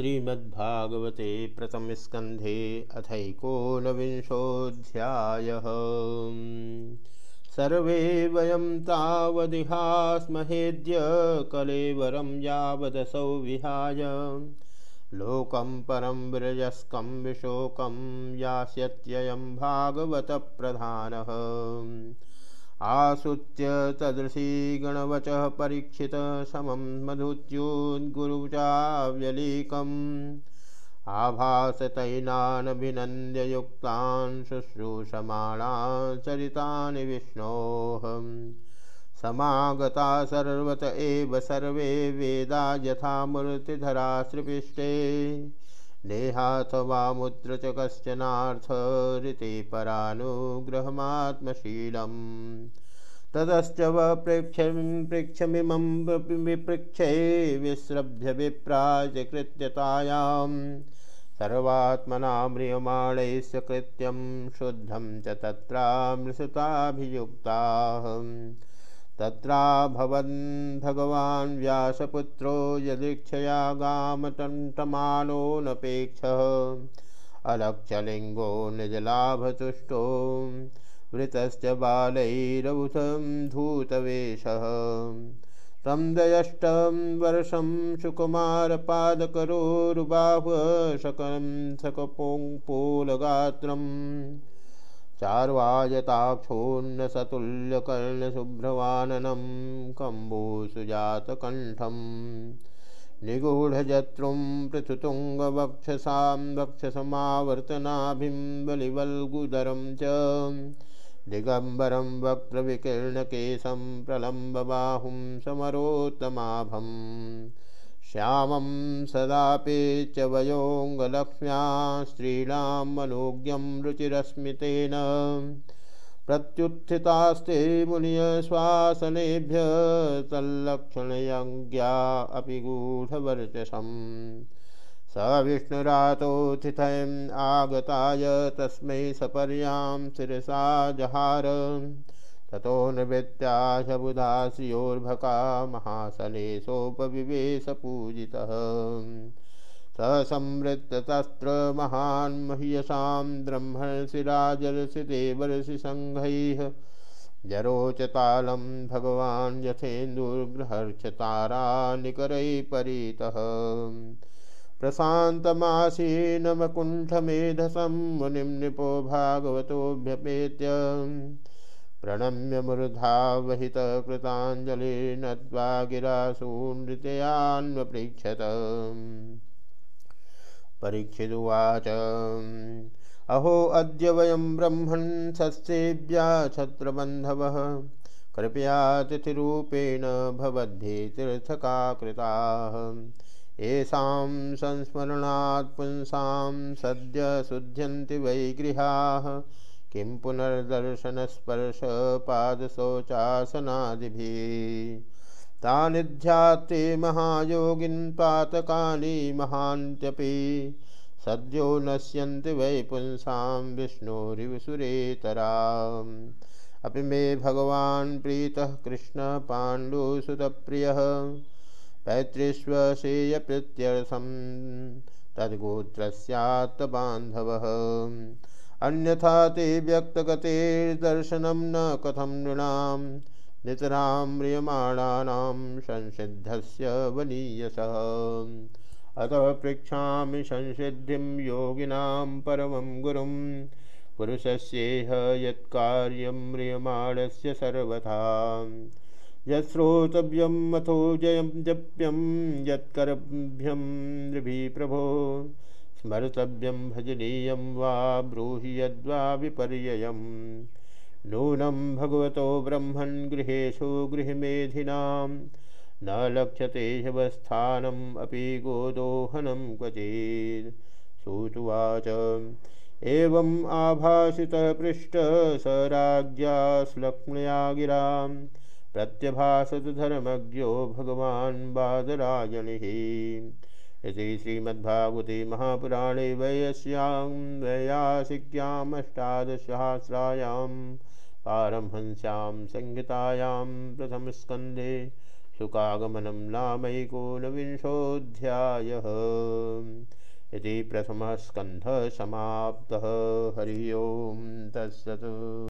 श्रीमद्भागवते प्रथमस्कन्धे अथैकोनविंशोऽध्यायः। सर्वे वयं तावदिहास्महेद्य कलेवरं यावदसौ विहाय। लोकं परं विरजस्कं विशोकं यास्यत्ययं भागवतप्रधानः। आसुत्य तदृशी गणवच परीक्षित समं मधुच्युद्गुरुचाव्यलीकम् आभासतैनानभिनन्द्य युक्तान् शुश्रूषमाणान् चरितानि विष्णोः। समागता सर्वत एव सर्वे वेदा यथा मूर्तिधरा श्रीपिष्टे नेहाथवा च कश्चनार्थरिति परानुग्रहमात्मशीलम् ततश्च वप्रेक्षं पृक्षमिमं विपृक्षे विस्रभ्य विप्राज कृत्यतायां सर्वात्मना म्रियमाणैस्य कृत्यं शुद्धं च तत्रामृषताभियुक्ताः। तत्राभवन् भगवान् व्यासपुत्रो यदीक्षया गामटण्टमानोऽनपेक्षः अलक्षलिङ्गो निजलाभतुष्टो वृतश्च बालैरवुथं धूतवेषः। तं दयष्टं वर्षं सुकुमारपादकरोरुबाह्व शकं सकपोङ्पोलगात्रम् चार्वायताक्षोन्नसतुल्यकर्णशुभ्रवाननं कम्बूसुजातकण्ठं निगूढजत्रुं पृथुतुङ्गवक्षसां वक्षसमावर्तनाभिं बलिवल्गुदरं च दिगम्बरं वक्त्रविकीर्णकेशं प्रलम्बबाहुं समरोत्तमाभम् श्यामं सदापि च वयोङ्गलक्ष्म्या स्त्रीणां मनोज्ञं रुचिरस्मितेन। प्रत्युत्थितास्ते मुनियश्वासनेभ्य तल्लक्षणयज्ञा अपि गूढवर्चसम् स विष्णुरातोत्थितम् आगताय तस्मै सपर्यां शिरसा जहार। ततो निवृत्त्याशबुधास्योर्भका महासलेशोपविवेशपूजितः स संवृत्ततस्त्रमहान् मह्यसां ब्रह्मर्षिराजर्षि देवर्षि सङ्घैः जरोचतालं भगवान् यथेन्दुर्गृहर्षतारानिकरैः परितः प्रशान्तमासीनमकुण्ठमेधसं मुनिं निपो भागवतोऽभ्यपेत्य। प्रणम्य मूर्धावहितकृताञ्जलिर्नत्वा गिरासूनृतयान्वपृच्छत परीक्षिदुवाच अहो, अद्य वयं ब्रह्मन् सस्येभ्या छत्रबन्धवः कृपया तिथिरूपेण भवद्भिः तीर्थका कृताः येषां संस्मरणात् पुंसां सद्य शुध्यन्ति वै गृहाः। किं पुनर्दर्शनस्पर्शपादशौचासनादिभिः तानि ध्यात्ते महायोगिन् पातकानि महान्त्यपि। सद्यो नश्यन्ति वै पुंसां विष्णोरिवसुरेतराम्। अपि मे भगवान् प्रीतः कृष्णपाण्डुसुतप्रियः पैतृष्वशेयप्रीत्यर्थं तद्गोत्रस्यात्तबान्धवः। अन्यथा ते व्यक्तगतेर्दर्शनं न कथं नृणां नितरां म्रियमाणानां संसिद्धस्य वनीयसः। अतः पृच्छामि संसिद्धिं योगिनां परमं गुरुं, पुरुषस्येह यत्कार्यं म्रियमाणस्य सर्वथा। यत्श्रोतव्यं मथो जयं जप्यं यत्कर्भ्यं नृभिः प्रभो। स्मर्तव्यं भजनीयं वा ब्रूहि यद्वा विपर्ययम्। नूनं भगवतो ब्रह्मन् गृहेषु गृहमेधिनां न लक्ष्यते ह्यवस्थानम् अपि गोदोहनं क्वचित्। सूतुवाच, एवम् आभासितः पृष्ठ स राज्ञा श्लक्ष्मया गिरां प्रत्यभासत धर्मज्ञो भगवान् इति श्रीमद्भागवते महापुराणे वयस्यां वैयासिक्यामष्टादशसहस्रायां पारमहंस्यां संहितायां प्रथमस्कन्धे सुखागमनं नामैकोनविंशोऽध्यायः। इति प्रथमः स्कन्धः समाप्तः हरि ओं तत्सत्।